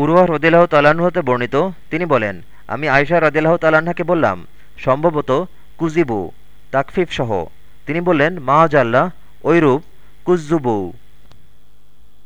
Urawa রদিল্লাহ তালাহ হতে বর্ণিত, তিনি বলেন, আমি আয়সা রদিল্লাহ তালাহাকে বললাম, সম্ভবত কুজিবু তাকফিফ সহ তিনি বললেন মা জাল্লাহ ঐরূপ কুজ্জুবু